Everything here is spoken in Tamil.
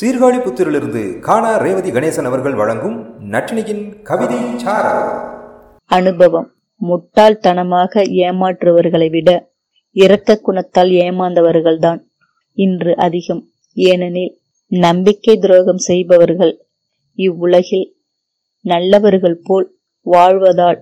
சீர்காழி புத்திரிலிருந்து காணா ரேவதி கணேசன் அவர்கள் வழங்கும் நட்டினியின் கவிதை அனுபவம். முட்டாள்தனமாக ஏமாற்றுவர்களை விட இரக்க குணத்தால் ஏமாந்தவர்கள்தான் இன்று அதிகம். ஏனெனில் நம்பிக்கை துரோகம் செய்பவர்கள் இவ்வுலகில் நல்லவர்கள் போல் வாழ்வதால்